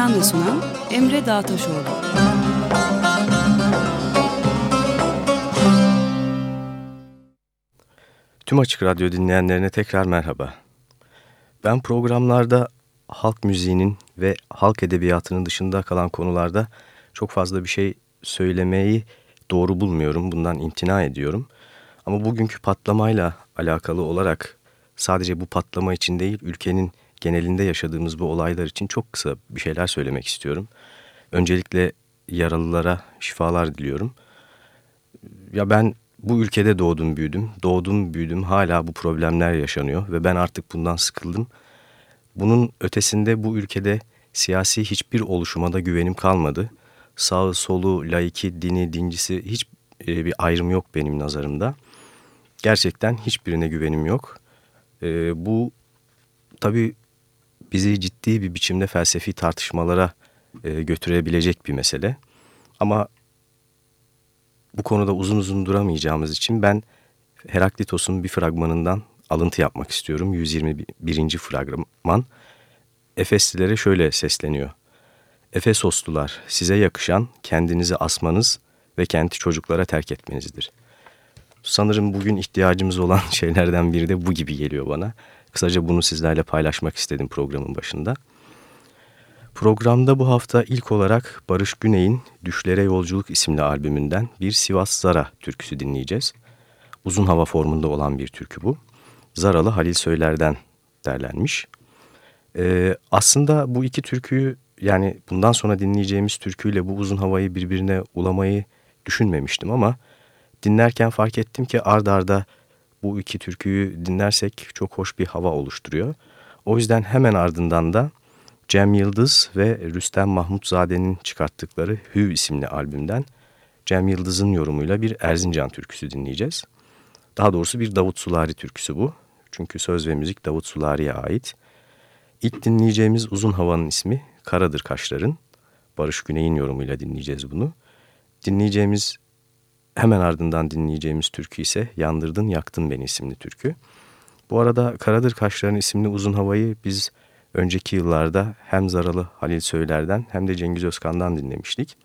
Hazırlayan ve sunan Emre Dağtaşoğlu. Tüm Açık Radyo dinleyenlerine tekrar merhaba. Ben programlarda halk müziğinin ve halk edebiyatının dışında kalan konularda çok fazla bir şey söylemeyi doğru bulmuyorum. Bundan imtina ediyorum. Ama bugünkü patlamayla alakalı olarak sadece bu patlama için değil ülkenin genelinde yaşadığımız bu olaylar için çok kısa bir şeyler söylemek istiyorum. Öncelikle yaralılara şifalar diliyorum. Ya ben bu ülkede doğdum büyüdüm. Doğdum büyüdüm hala bu problemler yaşanıyor ve ben artık bundan sıkıldım. Bunun ötesinde bu ülkede siyasi hiçbir oluşuma da güvenim kalmadı. Sağı, solu, laiki, dini, dincisi hiç e, bir ayrım yok benim nazarımda. Gerçekten hiçbirine güvenim yok. E, bu tabii bizi ciddi bir biçimde felsefi tartışmalara e, götürebilecek bir mesele. Ama bu konuda uzun uzun duramayacağımız için ben Heraklitos'un bir fragmanından alıntı yapmak istiyorum. 121. fragman. Efeslilere şöyle sesleniyor. Efesoslular size yakışan kendinizi asmanız ve kendi çocuklara terk etmenizdir. Sanırım bugün ihtiyacımız olan şeylerden biri de bu gibi geliyor bana. Kısaca bunu sizlerle paylaşmak istedim programın başında. Programda bu hafta ilk olarak Barış Güney'in Düşlere Yolculuk isimli albümünden bir Sivas Zara türküsü dinleyeceğiz. Uzun hava formunda olan bir türkü bu. Zaralı Halil Söyler'den derlenmiş. Ee, aslında bu iki türküyü yani bundan sonra dinleyeceğimiz türküyle bu uzun havayı birbirine ulamayı düşünmemiştim ama dinlerken fark ettim ki ard arda bu iki türküyü dinlersek çok hoş bir hava oluşturuyor. O yüzden hemen ardından da Cem Yıldız ve Rüstem Mahmutzade'nin çıkarttıkları Hü isimli albümden Cem Yıldız'ın yorumuyla bir Erzincan türküsü dinleyeceğiz. Daha doğrusu bir Davut Sulari türküsü bu. Çünkü söz ve müzik Davut Sulari'ye ait. İlk dinleyeceğimiz uzun havanın ismi Karadır Kaşların. Barış Güney'in yorumuyla dinleyeceğiz bunu. Dinleyeceğimiz Hemen ardından dinleyeceğimiz türkü ise Yandırdın Yaktın Beni isimli türkü. Bu arada Karadır Kaşların isimli uzun havayı biz önceki yıllarda hem Zaralı Halil Söyler'den hem de Cengiz Özkan'dan dinlemiştik.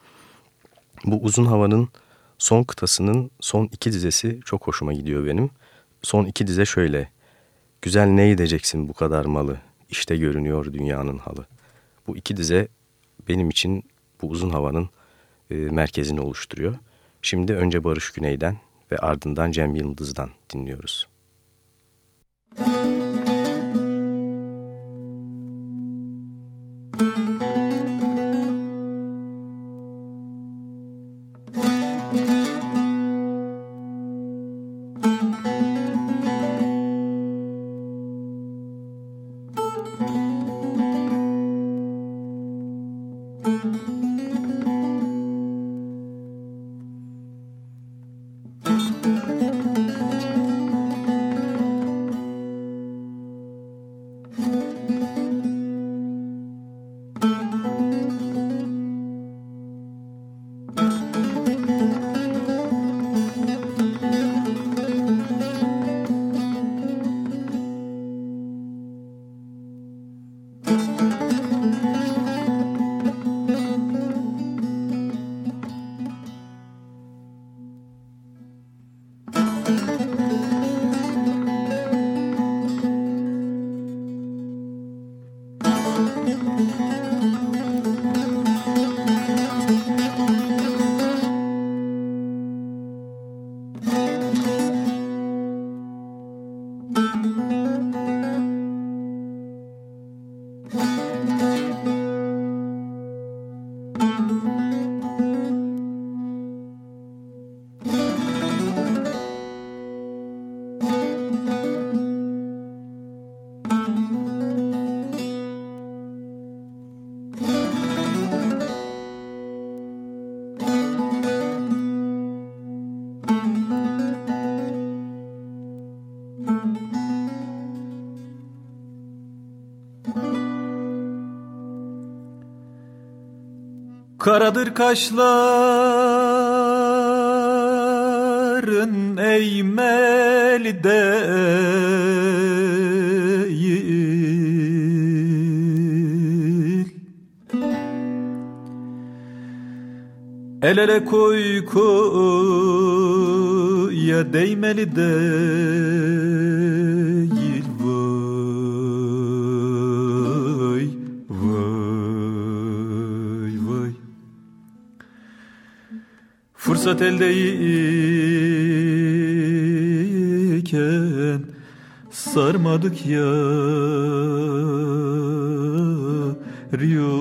Bu uzun havanın son kıtasının son iki dizesi çok hoşuma gidiyor benim. Son iki dize şöyle. Güzel ne edeceksin bu kadar malı, işte görünüyor dünyanın halı. Bu iki dize benim için bu uzun havanın e, merkezini oluşturuyor. Şimdi önce Barış Güney'den ve ardından Cem Yıldız'dan dinliyoruz. Müzik Müzik Karadır kaşların eğmeli değil. El ele koy koyya değmeli değil Fırsat eldeyken sarmadık ya Riyoş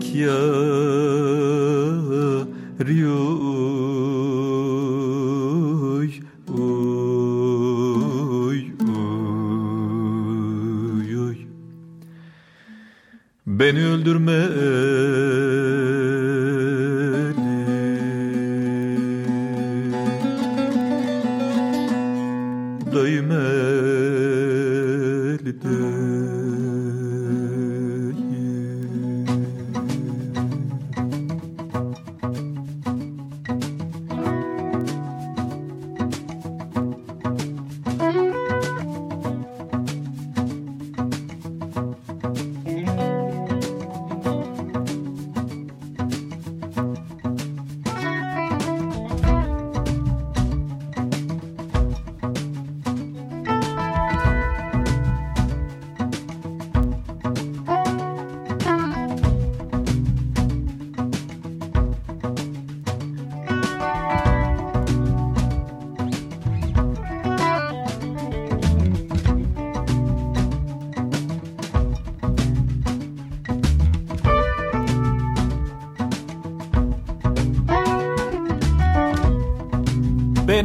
sarmadık ya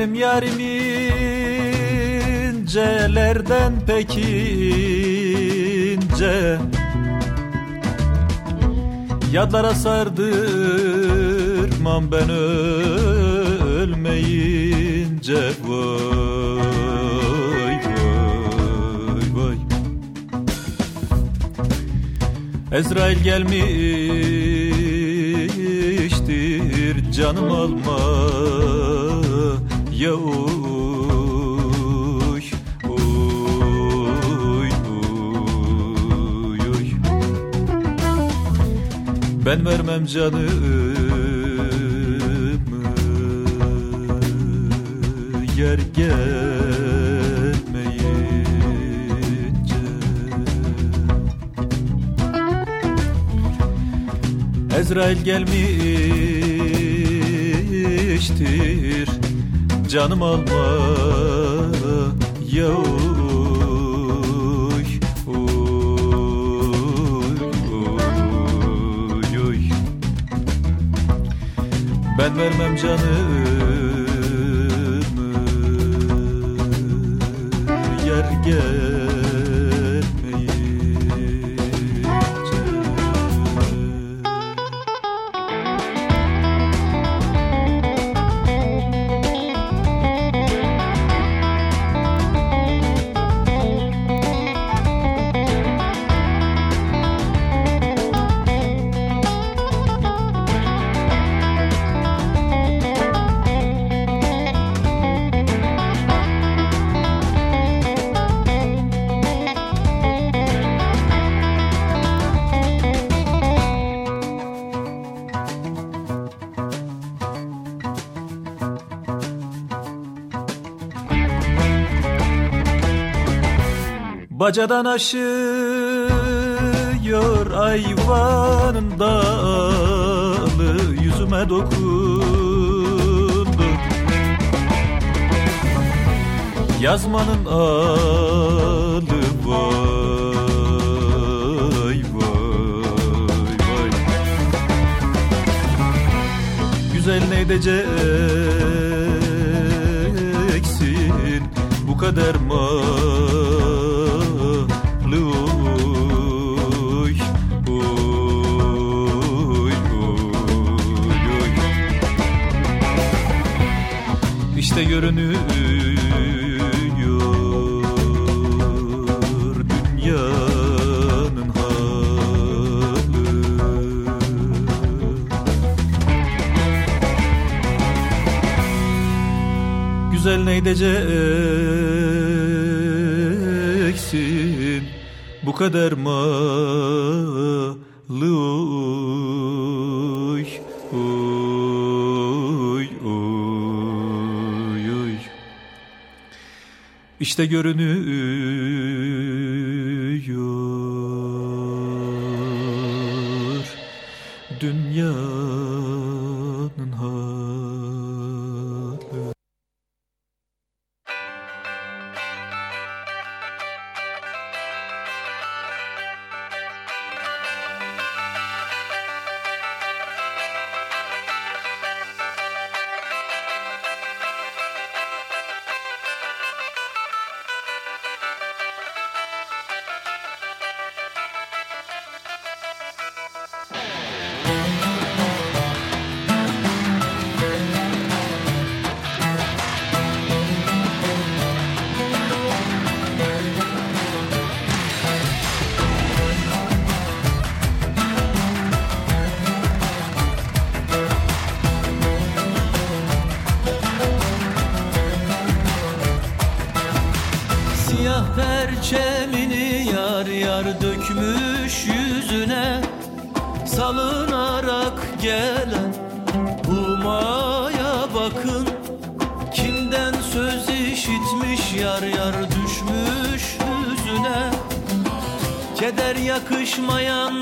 Benim yarim incelerden pek ince. Yadlara sardırmam ben ölmeyince. Vay vay vay. Ezrail gelmiştir canım alma ya oy oy oy oy Ben vermem canımı. Yer gelmeyince Ezrail gelmiştir Canım alma ya oy, oy, oy, oy. Ben vermem canımı. Yer gelmeyince Bacadan aşıyor ayvanın dalı Yüzüme dokundu Yazmanın alı vay vay vay Güzel ne edeceksin bu kadar mı? işte görünüyor dünyanın hali Güzel ne edeceksin bu kadar mı? işte görünür Keder yakışmayan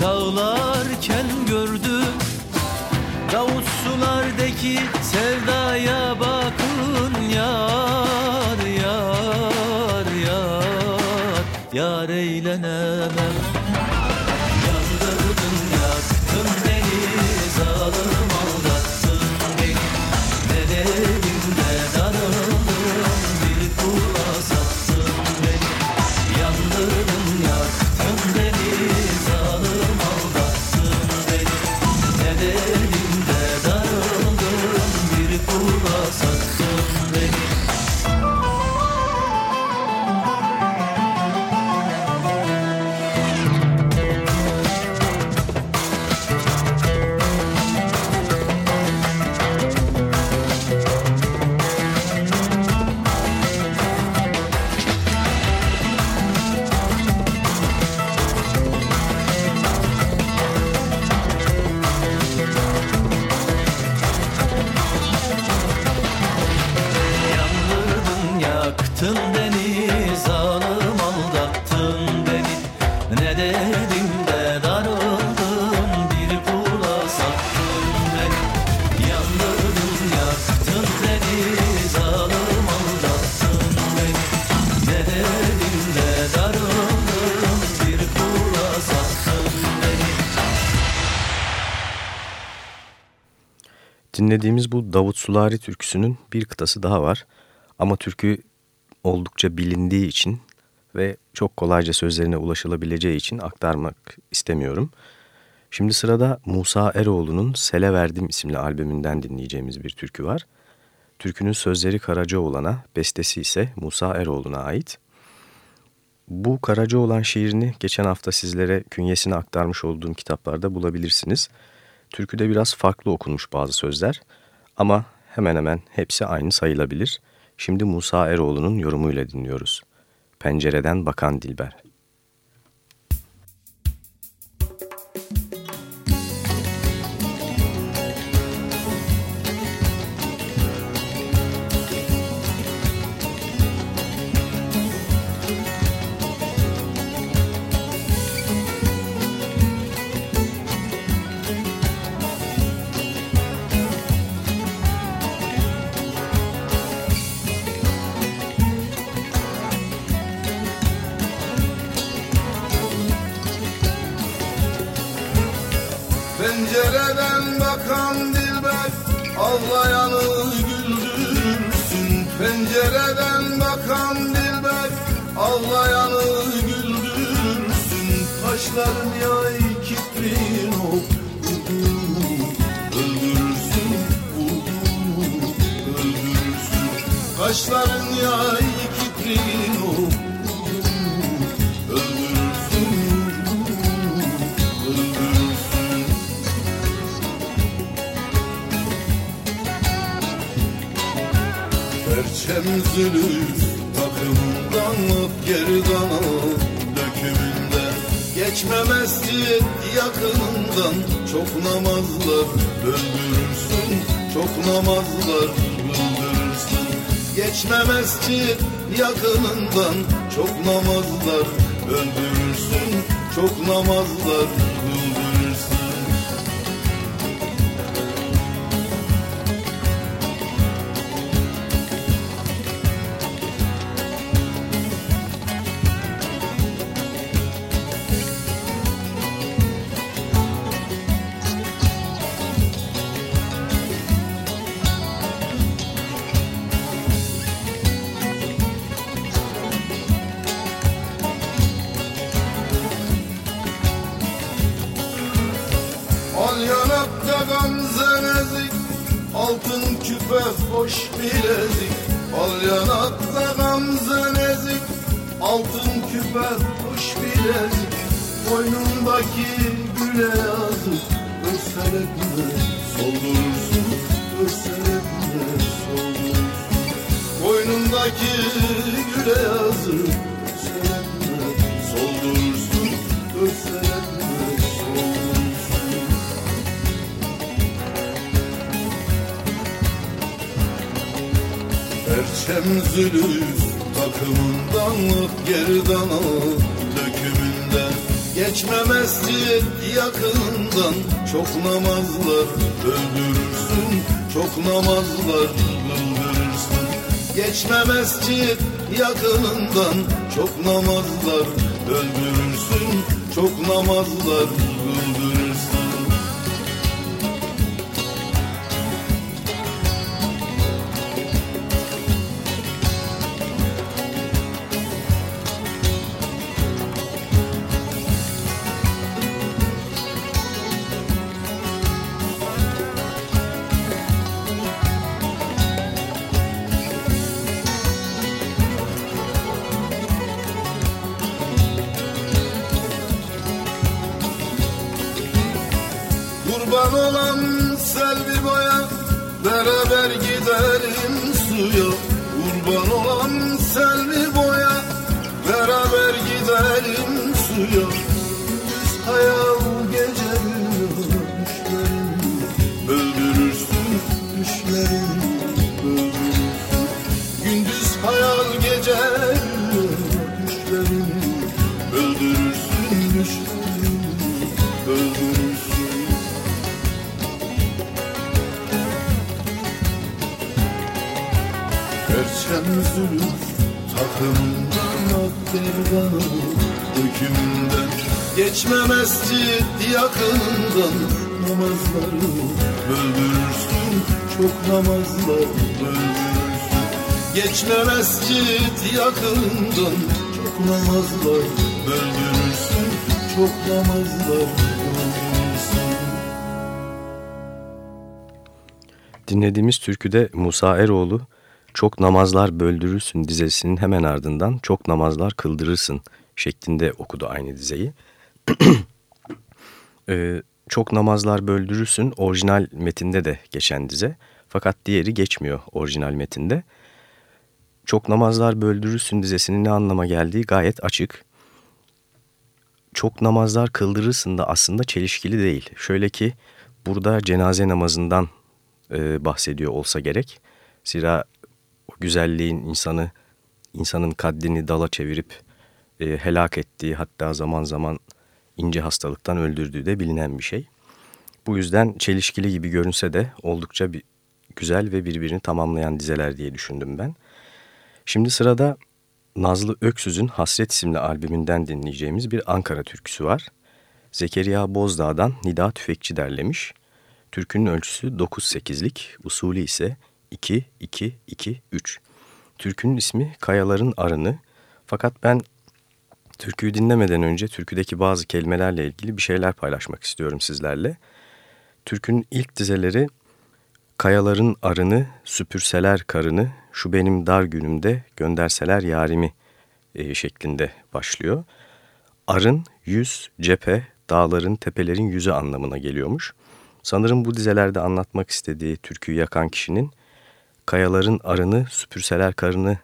Çağlarken gördü Davut sulardaki dinlediğimiz bu Davut Sulari türküsünün bir kıtası daha var. Ama türkü oldukça bilindiği için ve çok kolayca sözlerine ulaşılabileceği için aktarmak istemiyorum. Şimdi sırada Musa Eroğlu'nun Sele Verdim isimli albümünden dinleyeceğimiz bir türkü var. Türkünün sözleri Karacaoğlan'a, bestesi ise Musa Eroğlu'na ait. Bu Karacaoğlan şiirini geçen hafta sizlere künyesini aktarmış olduğum kitaplarda bulabilirsiniz. Türküde biraz farklı okunmuş bazı sözler ama hemen hemen hepsi aynı sayılabilir. Şimdi Musa Eroğlu'nun yorumuyla dinliyoruz. Pencereden Bakan Dilber. Çok namazlar öldürürsün Çok namazlar öldürürsün Geçmemezdi yakınından çok namazlar öldürürsün Çok namazlar öldürürsün Geçmemezdi yakınından çok namazlar öldürürsün Çok namazlar Zülüf takımdan akberdanı Dökümden. Geçmemezdi yakından namazları Öldürürsün çok namazları Öldürürsün Geçme mescit yakından Çok namazlar Öldürürsün çok namazlar Öldürürsün Dinlediğimiz türküde Musa Eroğlu çok namazlar böldürürsün dizesinin hemen ardından çok namazlar kıldırırsın şeklinde okudu aynı dizeyi. ee, çok namazlar böldürürsün orijinal metinde de geçen dize fakat diğeri geçmiyor orijinal metinde. Çok namazlar böldürürsün dizesinin ne anlama geldiği gayet açık. Çok namazlar kıldırırsın da aslında çelişkili değil. Şöyle ki burada cenaze namazından e, bahsediyor olsa gerek. Zira o güzelliğin insanı, insanın kaddini dala çevirip e, helak ettiği hatta zaman zaman ince hastalıktan öldürdüğü de bilinen bir şey. Bu yüzden çelişkili gibi görünse de oldukça bir güzel ve birbirini tamamlayan dizeler diye düşündüm ben. Şimdi sırada Nazlı Öksüz'ün Hasret isimli albümünden dinleyeceğimiz bir Ankara türküsü var. Zekeriya Bozdağ'dan Nida Tüfekçi derlemiş. Türkünün ölçüsü 9-8'lik, usulü ise 2-2-2-3. Türkünün ismi Kayaların Arını. Fakat ben türküyü dinlemeden önce türküdeki bazı kelimelerle ilgili bir şeyler paylaşmak istiyorum sizlerle. Türkünün ilk dizeleri Kayaların arını, süpürseler karını, şu benim dar günümde gönderseler yarimi e, şeklinde başlıyor. Arın, yüz, cephe, dağların, tepelerin yüzü anlamına geliyormuş. Sanırım bu dizelerde anlatmak istediği türküyü yakan kişinin Kayaların Arını Süpürseler Karını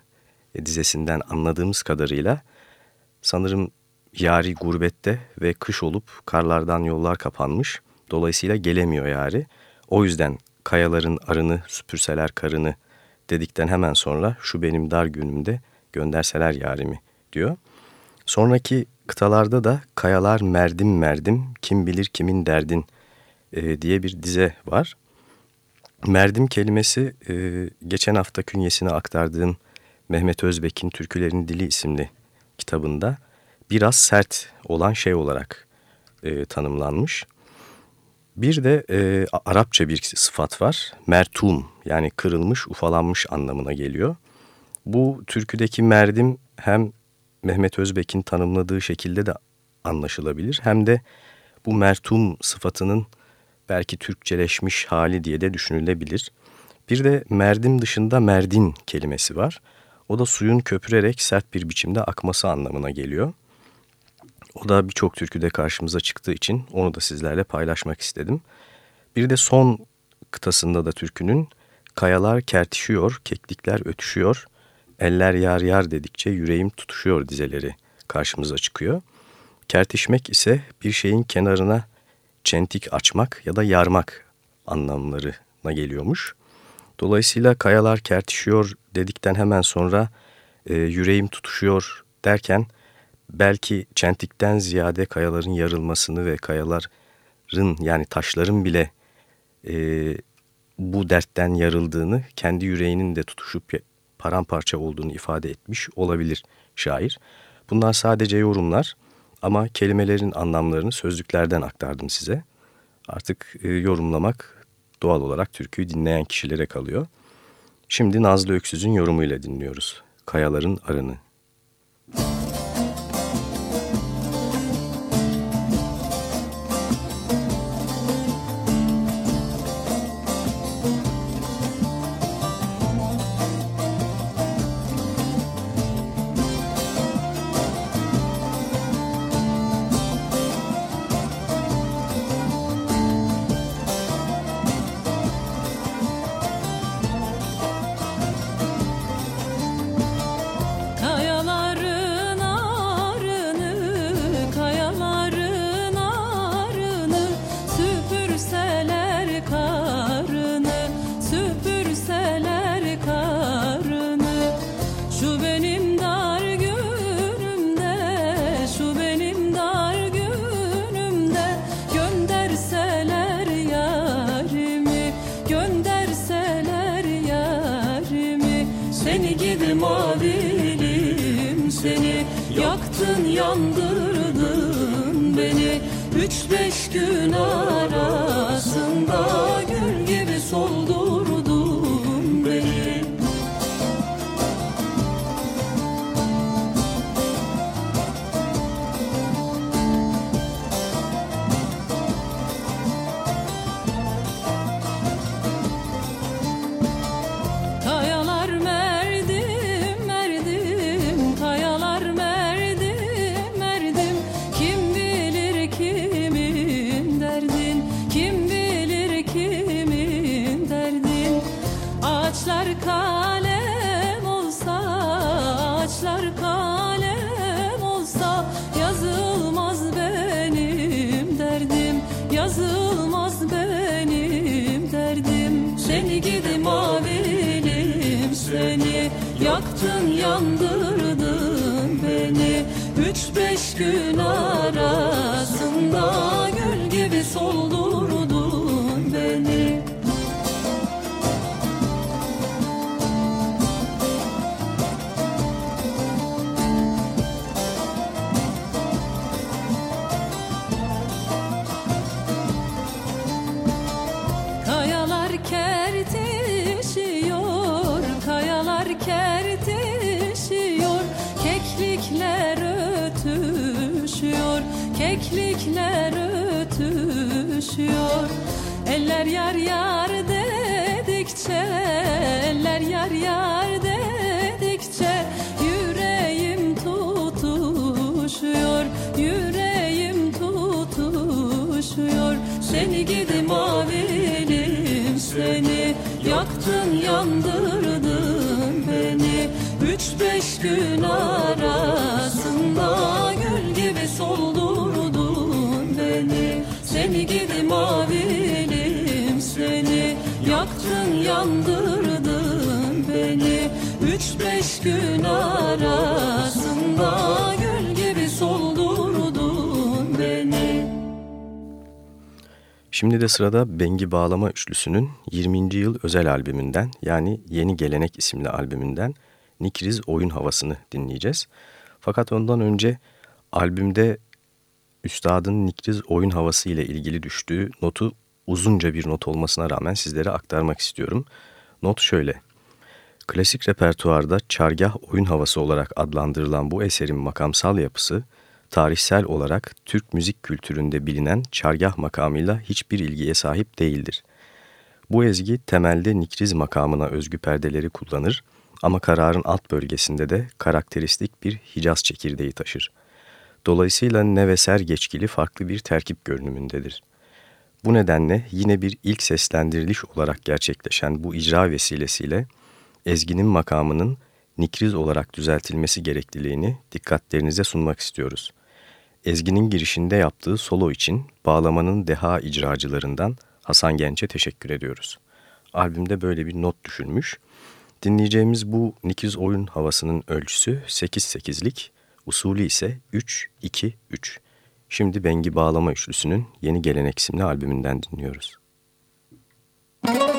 e, dizesinden anladığımız kadarıyla sanırım yari gurbette ve kış olup karlardan yollar kapanmış. Dolayısıyla gelemiyor yari. O yüzden kayaların arını süpürseler karını dedikten hemen sonra şu benim dar günümde gönderseler yarimi diyor. Sonraki kıtalarda da kayalar merdim merdim kim bilir kimin derdin e, diye bir dize var. Merdim kelimesi e, geçen hafta künyesine aktardığım Mehmet Özbek'in Türkülerin Dili isimli kitabında biraz sert olan şey olarak e, tanımlanmış. Bir de e, Arapça bir sıfat var. Mertum yani kırılmış, ufalanmış anlamına geliyor. Bu türküdeki merdim hem Mehmet Özbek'in tanımladığı şekilde de anlaşılabilir. Hem de bu mertum sıfatının belki Türkçeleşmiş hali diye de düşünülebilir. Bir de merdim dışında merdin kelimesi var. O da suyun köpürerek sert bir biçimde akması anlamına geliyor. O da birçok türküde karşımıza çıktığı için onu da sizlerle paylaşmak istedim. Bir de son kıtasında da türkünün kayalar kertişiyor, keklikler ötüşüyor, eller yar yar dedikçe yüreğim tutuşuyor dizeleri karşımıza çıkıyor. Kertişmek ise bir şeyin kenarına çentik açmak ya da yarmak anlamlarına geliyormuş. Dolayısıyla kayalar kertişiyor dedikten hemen sonra e, yüreğim tutuşuyor derken belki çentikten ziyade kayaların yarılmasını ve kayaların yani taşların bile e, bu dertten yarıldığını, kendi yüreğinin de tutuşup paramparça olduğunu ifade etmiş olabilir şair. Bunlar sadece yorumlar ama kelimelerin anlamlarını sözlüklerden aktardım size. Artık e, yorumlamak doğal olarak türküyü dinleyen kişilere kalıyor. Şimdi Nazlı Öksüz'ün yorumuyla dinliyoruz. Kayaların Arını. Mavilim seni Yaktın yandırdın beni. Üç beş gün arasında Seni gidi mavilim seni Yaktın yandırdın beni. Üç beş gün arasında Gül gibi soldurdun beni. Seni gidi mavilim seni Yaktın yandırdın beni. Üç beş gün arasında Şimdi de sırada Bengi Bağlama Üçlüsü'nün 20. yıl özel albümünden yani Yeni Gelenek isimli albümünden Nikriz Oyun Havası'nı dinleyeceğiz. Fakat ondan önce albümde Üstadın Nikriz Oyun Havası ile ilgili düştüğü notu uzunca bir not olmasına rağmen sizlere aktarmak istiyorum. Not şöyle. Klasik repertuarda çargah oyun havası olarak adlandırılan bu eserin makamsal yapısı, tarihsel olarak Türk müzik kültüründe bilinen çargah makamıyla hiçbir ilgiye sahip değildir. Bu ezgi temelde nikriz makamına özgü perdeleri kullanır ama kararın alt bölgesinde de karakteristik bir Hicaz çekirdeği taşır. Dolayısıyla neveser geçkili farklı bir terkip görünümündedir. Bu nedenle yine bir ilk seslendiriliş olarak gerçekleşen bu icra vesilesiyle ezginin makamının nikriz olarak düzeltilmesi gerekliliğini dikkatlerinize sunmak istiyoruz. Ezginin girişinde yaptığı solo için bağlamanın deha icracılarından Hasan Genç'e teşekkür ediyoruz. Albümde böyle bir not düşülmüş. Dinleyeceğimiz bu nikriz oyun havasının ölçüsü 8-8'lik, usulü ise 3-2-3. Şimdi Bengi Bağlama Üçlüsü'nün Yeni Gelenek isimli albümünden dinliyoruz. Üç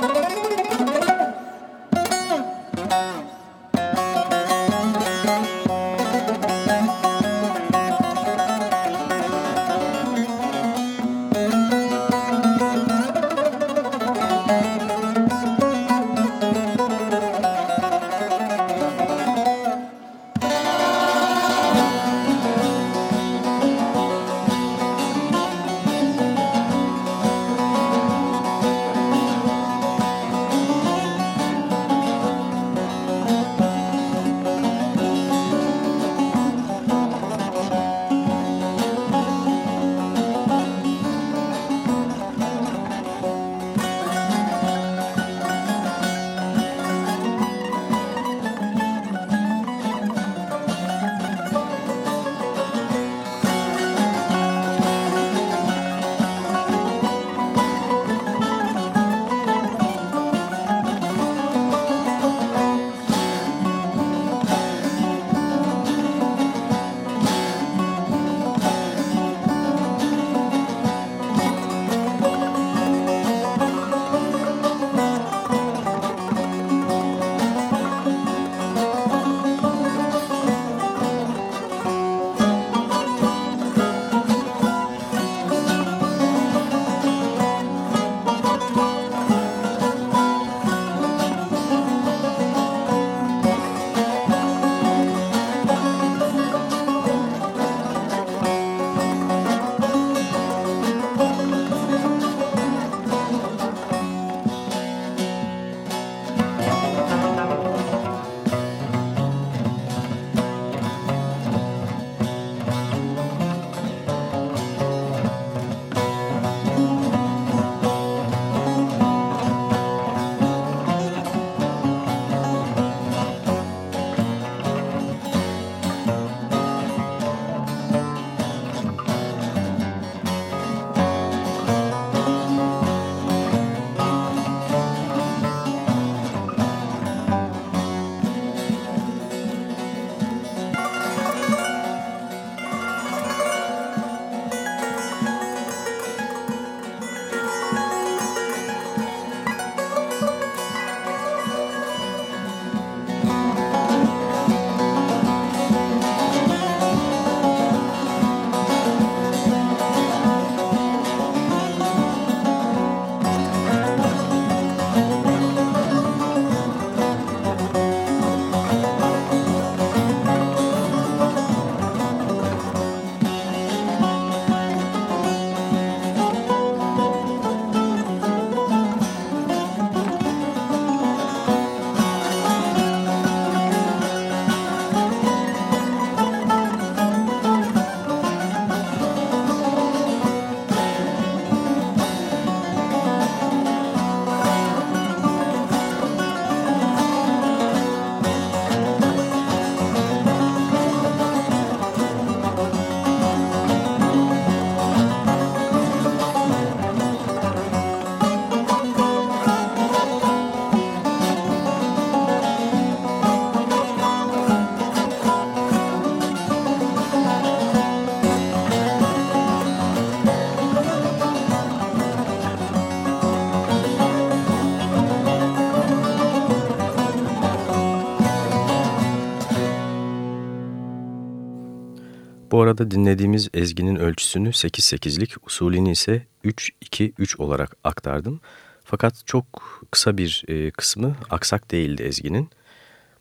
arada dinlediğimiz ezginin ölçüsünü 8-8'lik, usulünü ise 3-2-3 olarak aktardım. Fakat çok kısa bir e, kısmı aksak değildi ezginin.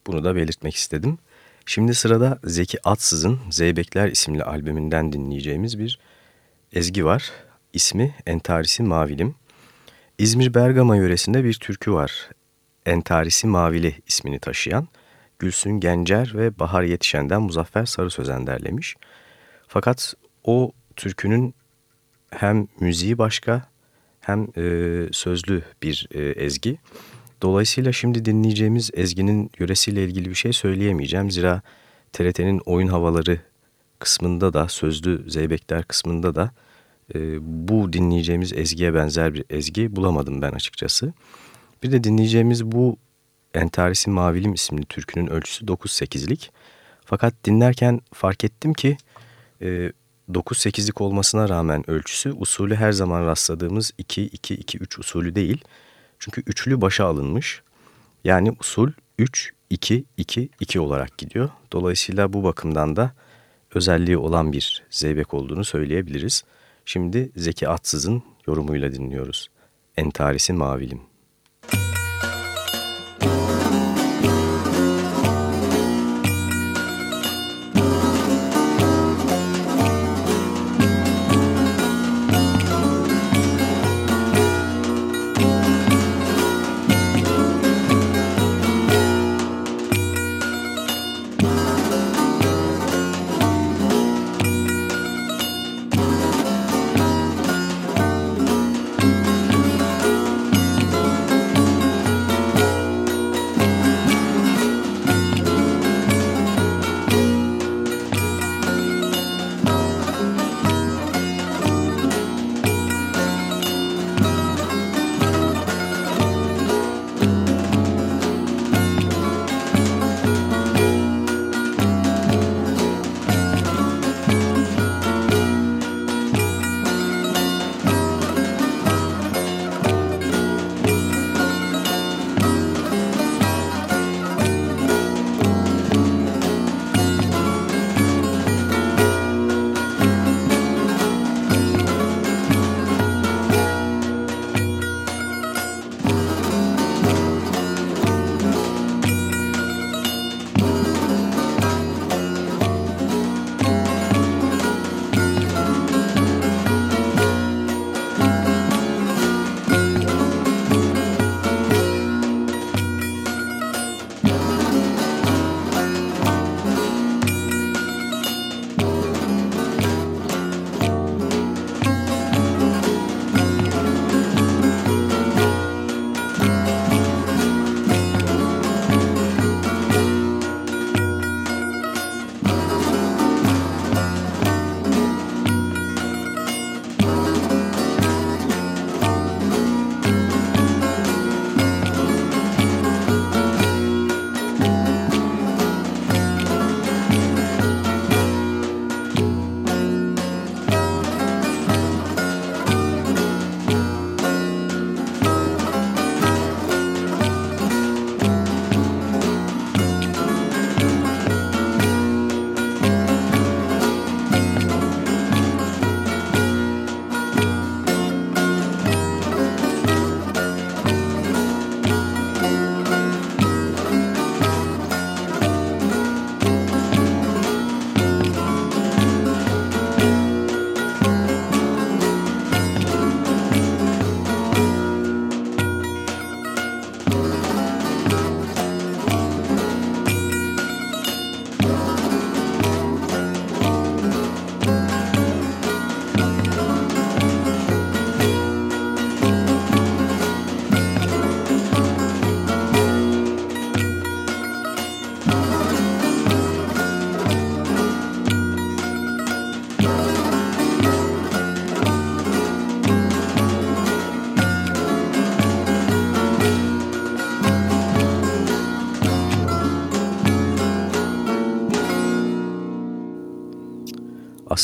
Bunu da belirtmek istedim. Şimdi sırada Zeki Atsız'ın Zeybekler isimli albümünden dinleyeceğimiz bir ezgi var. İsmi Entarisi Mavilim. İzmir Bergama yöresinde bir türkü var. Entarisi Mavili ismini taşıyan. Gülsün Gencer ve Bahar Yetişen'den Muzaffer Sarı Sözen derlemiş. Fakat o türkünün hem müziği başka hem e, sözlü bir e, ezgi. Dolayısıyla şimdi dinleyeceğimiz ezginin yöresiyle ilgili bir şey söyleyemeyeceğim. Zira TRT'nin oyun havaları kısmında da sözlü zeybekler kısmında da e, bu dinleyeceğimiz ezgiye benzer bir ezgi bulamadım ben açıkçası. Bir de dinleyeceğimiz bu Entarisi Mavilim isimli türkünün ölçüsü 9-8'lik. Fakat dinlerken fark ettim ki e, 9-8'lik olmasına rağmen ölçüsü usulü her zaman rastladığımız 2-2-2-3 usulü değil. Çünkü üçlü başa alınmış. Yani usul 3-2-2-2 olarak gidiyor. Dolayısıyla bu bakımdan da özelliği olan bir zeybek olduğunu söyleyebiliriz. Şimdi Zeki Atsız'ın yorumuyla dinliyoruz. Entarisi Mavilim.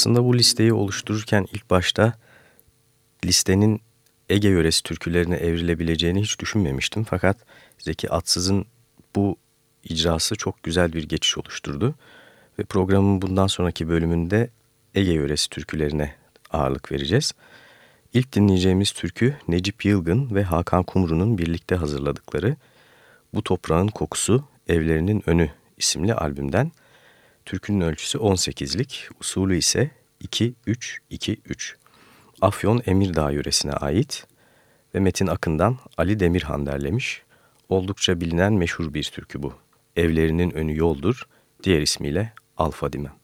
Aslında bu listeyi oluştururken ilk başta listenin Ege yöresi türkülerine evrilebileceğini hiç düşünmemiştim. Fakat Zeki Atsız'ın bu icrası çok güzel bir geçiş oluşturdu. Ve programın bundan sonraki bölümünde Ege yöresi türkülerine ağırlık vereceğiz. İlk dinleyeceğimiz türkü Necip Yılgın ve Hakan Kumru'nun birlikte hazırladıkları Bu Toprağın Kokusu Evlerinin Önü isimli albümden Türkünün ölçüsü 18'lik, usulü ise 2-3-2-3. Afyon Emirdağ yöresine ait ve Metin Akın'dan Ali Demirhan derlemiş. Oldukça bilinen meşhur bir türkü bu. Evlerinin önü yoldur, diğer ismiyle Alfa Dime.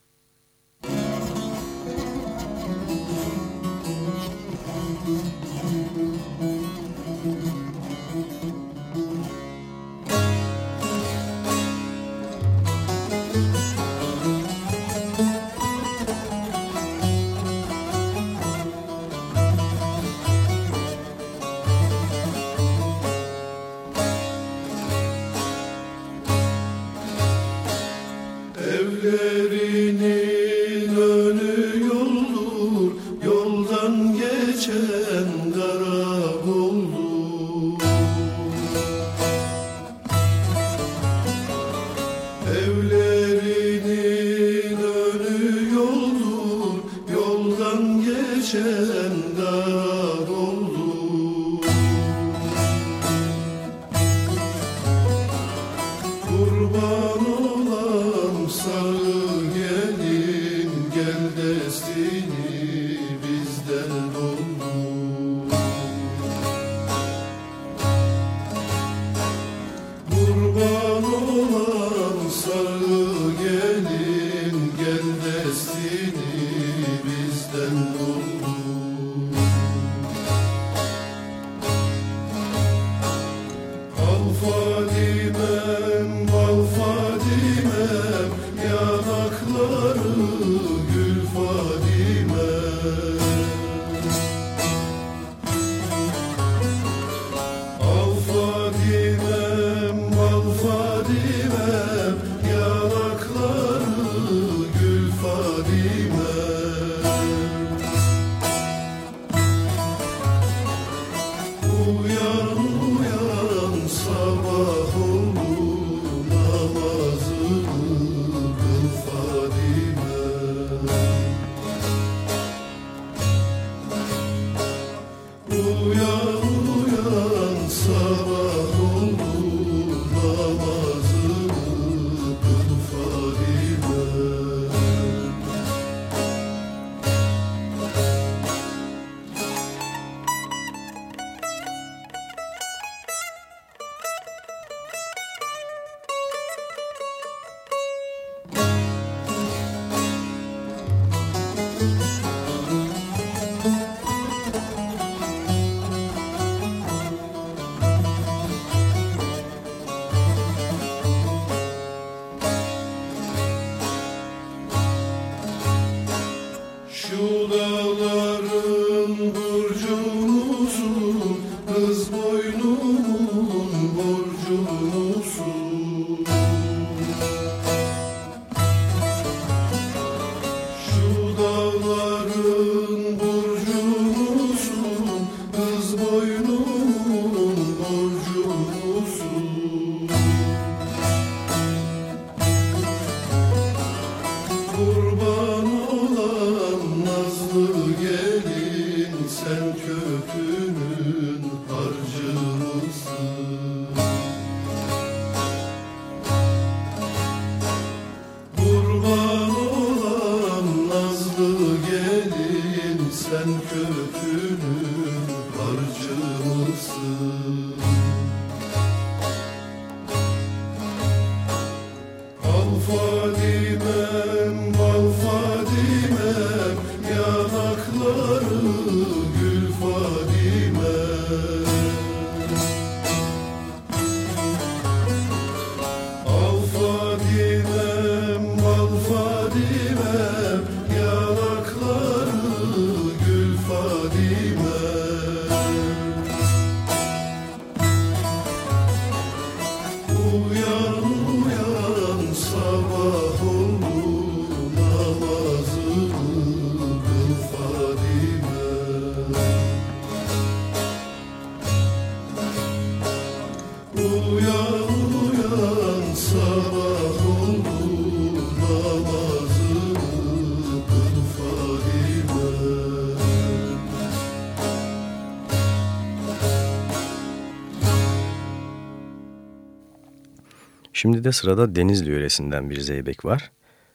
Şimdi de sırada Denizli yöresinden bir zeybek var.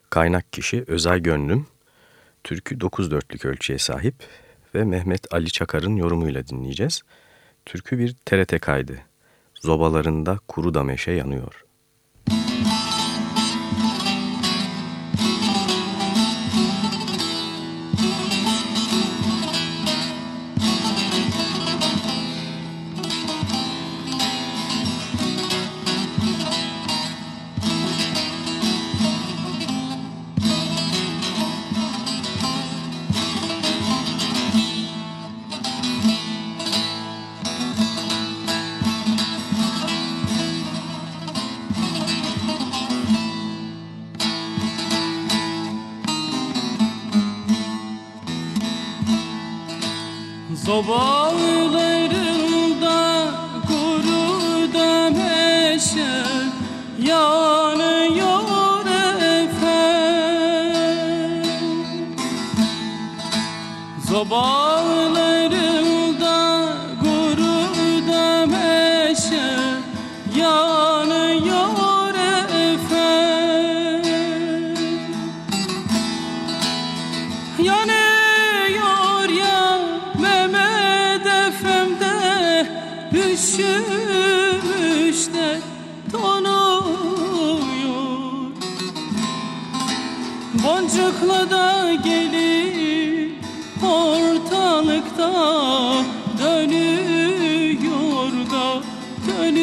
Kaynak kişi Özay Gönlüm. Türkü 9 dörtlük ölçüye sahip ve Mehmet Ali Çakar'ın yorumuyla dinleyeceğiz. Türkü bir TRT kaydı. Zobalarında kuru da meşe yanıyor. Gönül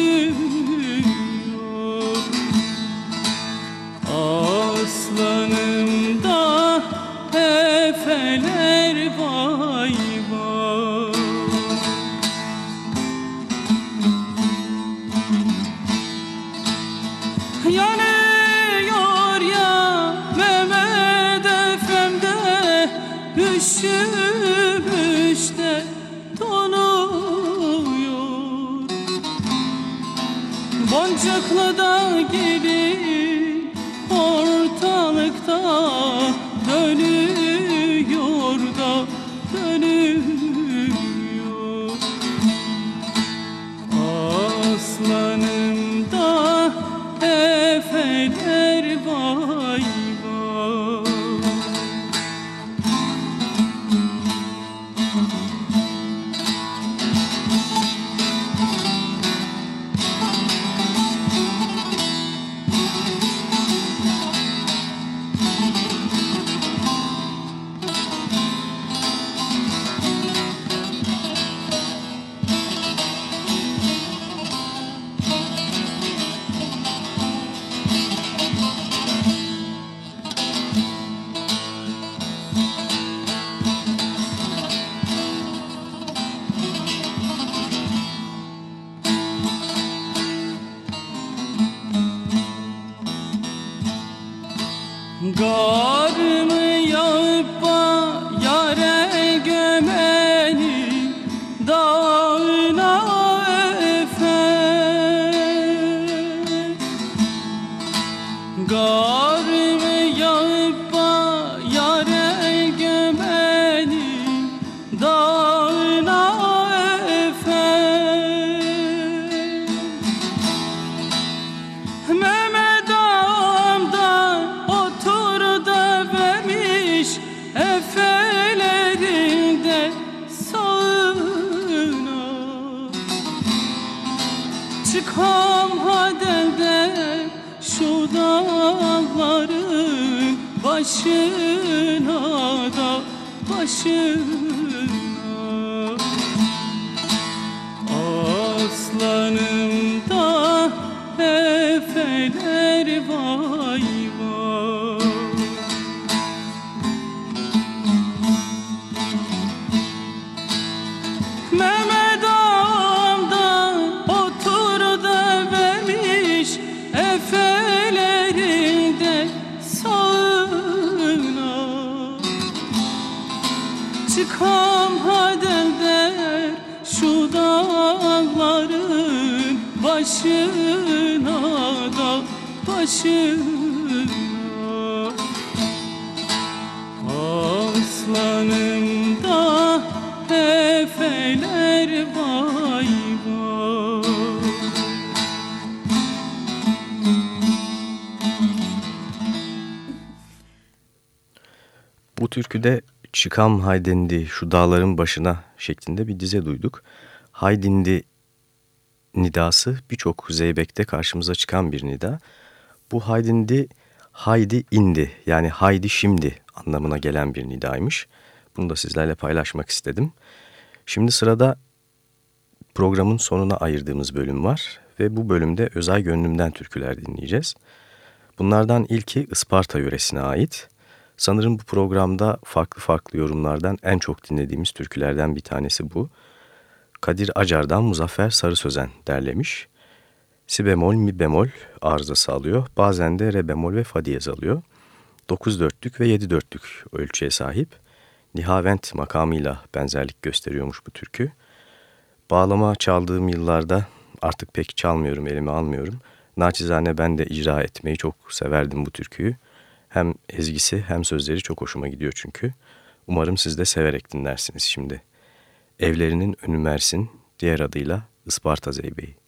çıkam haydindi şu dağların başına şeklinde bir dize duyduk. Haydindi nidası birçok zeybekte karşımıza çıkan bir nida. Bu haydindi haydi indi yani haydi şimdi anlamına gelen bir nidaymış. Bunu da sizlerle paylaşmak istedim. Şimdi sırada programın sonuna ayırdığımız bölüm var ve bu bölümde Özay Gönlüm'den türküler dinleyeceğiz. Bunlardan ilki Isparta yöresine ait. Sanırım bu programda farklı farklı yorumlardan en çok dinlediğimiz türkülerden bir tanesi bu. Kadir Acar'dan Muzaffer Sarı Sözen derlemiş. Si bemol, mi bemol arızası alıyor. Bazen de re bemol ve fa diyez alıyor. 9 dörtlük ve 7 dörtlük ölçüye sahip. Nihavent makamıyla benzerlik gösteriyormuş bu türkü. Bağlama çaldığım yıllarda artık pek çalmıyorum, elime almıyorum. Naçizane ben de icra etmeyi çok severdim bu türküyü. Hem ezgisi hem sözleri çok hoşuma gidiyor çünkü. Umarım siz de severek dinlersiniz şimdi. Evlerinin önü Mersin, diğer adıyla Isparta Zeybeği.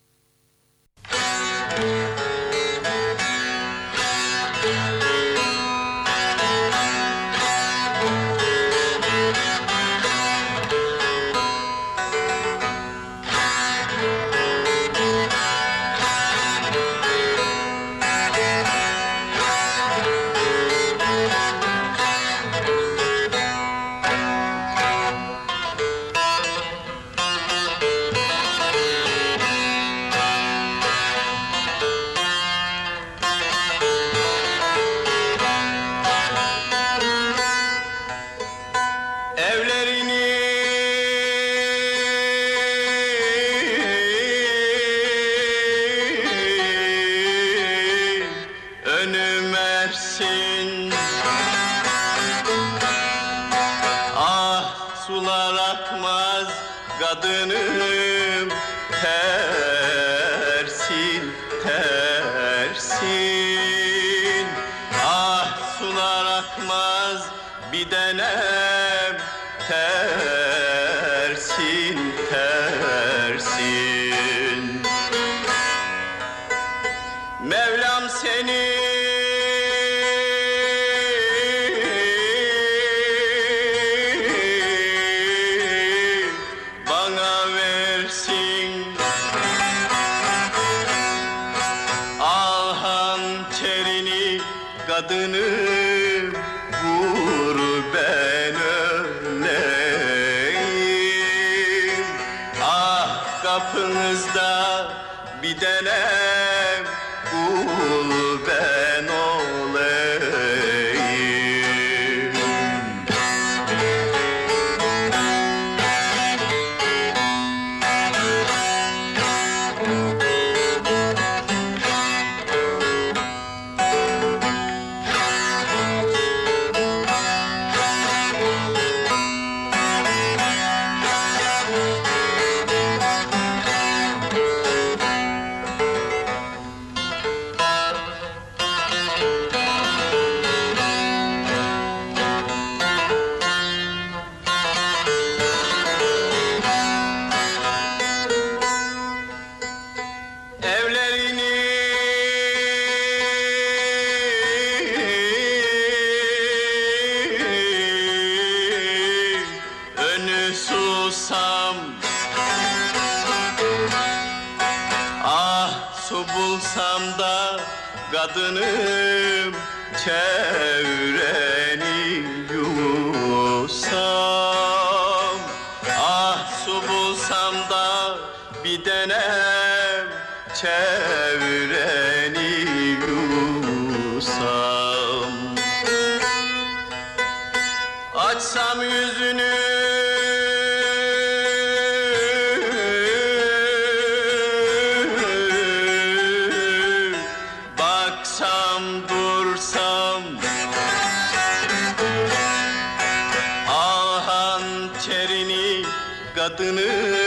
hayatını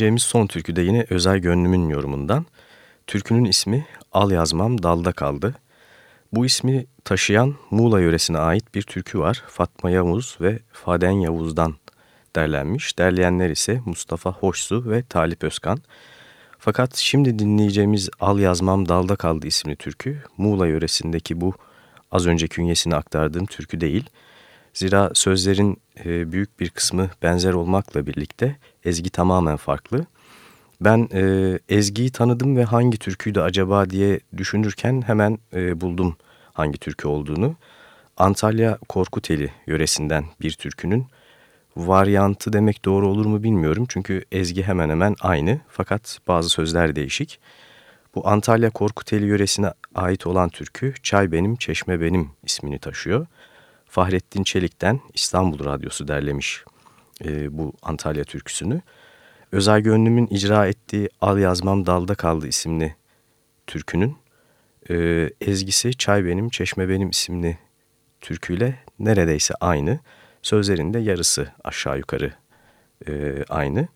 Dinleyeceğimiz son türkü de yine Özel Gönlüm'ün yorumundan. Türkünün ismi Al Yazmam Dalda Kaldı. Bu ismi taşıyan Muğla yöresine ait bir türkü var. Fatma Yavuz ve Faden Yavuz'dan derlenmiş. Derleyenler ise Mustafa Hoşsu ve Talip Özkan. Fakat şimdi dinleyeceğimiz Al Yazmam Dalda Kaldı isimli türkü Muğla yöresindeki bu az önce künyesini aktardığım türkü değil. Zira sözlerin e, büyük bir kısmı benzer olmakla birlikte ezgi tamamen farklı. Ben e, Ezgi'yi tanıdım ve hangi türküydü acaba diye düşünürken hemen e, buldum hangi türkü olduğunu. Antalya Korkuteli yöresinden bir türkünün varyantı demek doğru olur mu bilmiyorum. Çünkü ezgi hemen hemen aynı fakat bazı sözler değişik. Bu Antalya Korkuteli yöresine ait olan türkü Çay Benim Çeşme Benim ismini taşıyor. Fahrettin Çelik'ten İstanbul Radyosu derlemiş e, bu Antalya türküsünü. Özel Gönlüm'ün icra ettiği Al Yazmam Dalda Kaldı isimli türkünün e, ezgisi Çay Benim Çeşme Benim isimli türküyle neredeyse aynı. Sözlerinde yarısı aşağı yukarı e, aynı.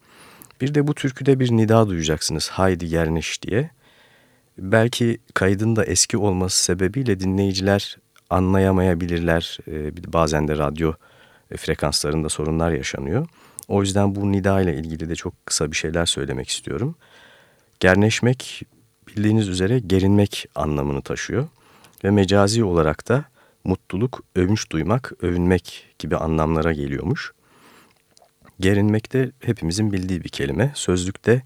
Bir de bu türküde bir nida duyacaksınız Haydi Gerneş diye. Belki kaydın da eski olması sebebiyle dinleyiciler anlayamayabilirler. E, bazen de radyo frekanslarında sorunlar yaşanıyor. O yüzden bu nida ile ilgili de çok kısa bir şeyler söylemek istiyorum. Gerneşmek bildiğiniz üzere gerinmek anlamını taşıyor. Ve mecazi olarak da mutluluk, övünç duymak, övünmek gibi anlamlara geliyormuş. Gerinmek de hepimizin bildiği bir kelime. Sözlükte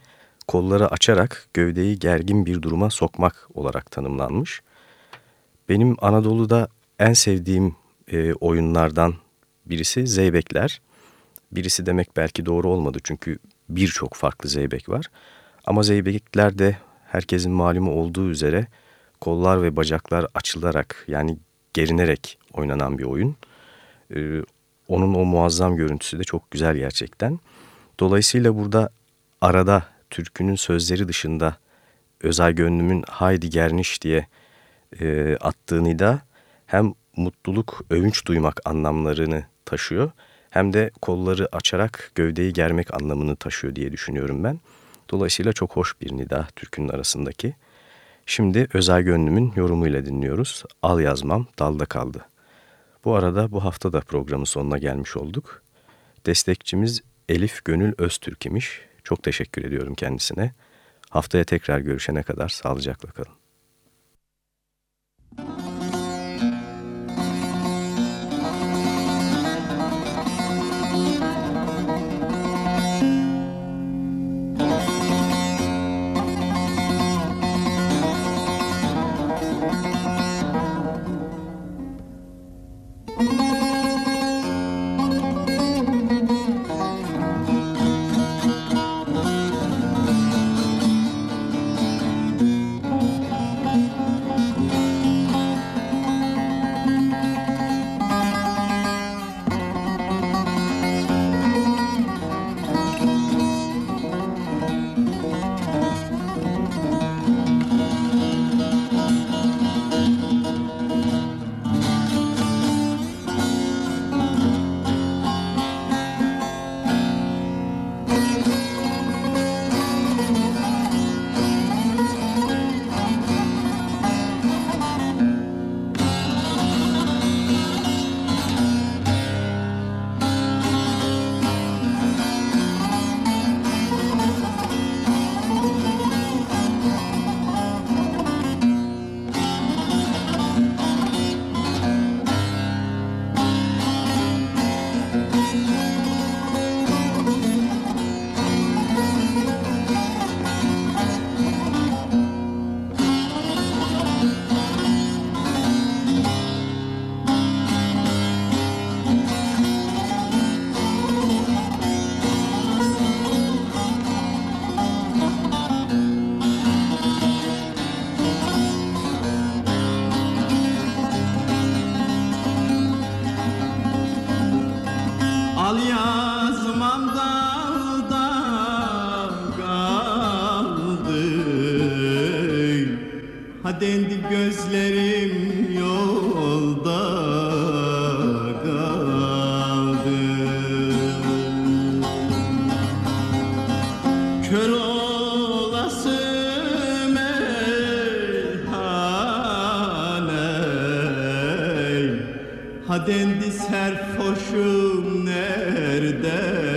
kolları açarak gövdeyi gergin bir duruma sokmak olarak tanımlanmış. Benim Anadolu'da en sevdiğim e, oyunlardan birisi zeybekler. Birisi demek belki doğru olmadı çünkü birçok farklı zeybek var. Ama zeybekler de herkesin malumu olduğu üzere kollar ve bacaklar açılarak yani gerinerek oynanan bir oyun. Ee, onun o muazzam görüntüsü de çok güzel gerçekten. Dolayısıyla burada arada türkünün sözleri dışında özel gönlümün haydi gerniş diye e, attığını da hem mutluluk, övünç duymak anlamlarını taşıyor hem de kolları açarak gövdeyi germek anlamını taşıyor diye düşünüyorum ben. Dolayısıyla çok hoş bir nida türkünün arasındaki. Şimdi Özel Gönlüm'ün yorumuyla dinliyoruz. Al yazmam dalda kaldı. Bu arada bu hafta da programın sonuna gelmiş olduk. Destekçimiz Elif Gönül Öztürk imiş. Çok teşekkür ediyorum kendisine. Haftaya tekrar görüşene kadar sağlıcakla kalın. Al Kör olası meyhane Ha dendi serfoşum nerede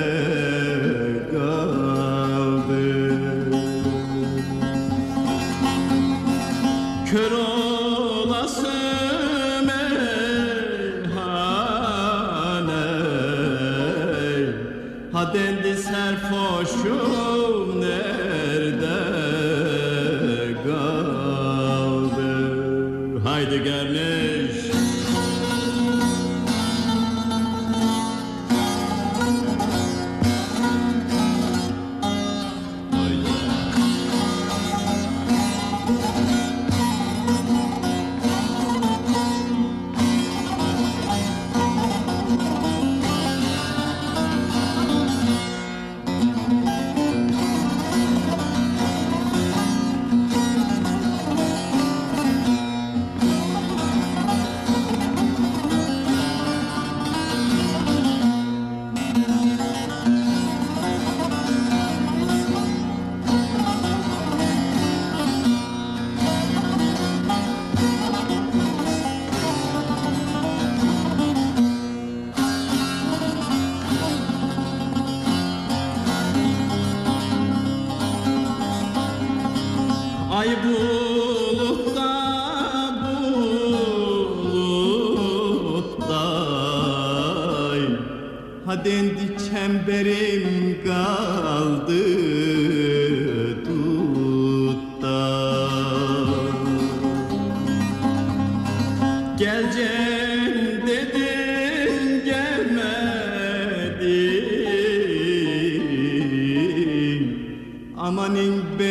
Amanin beni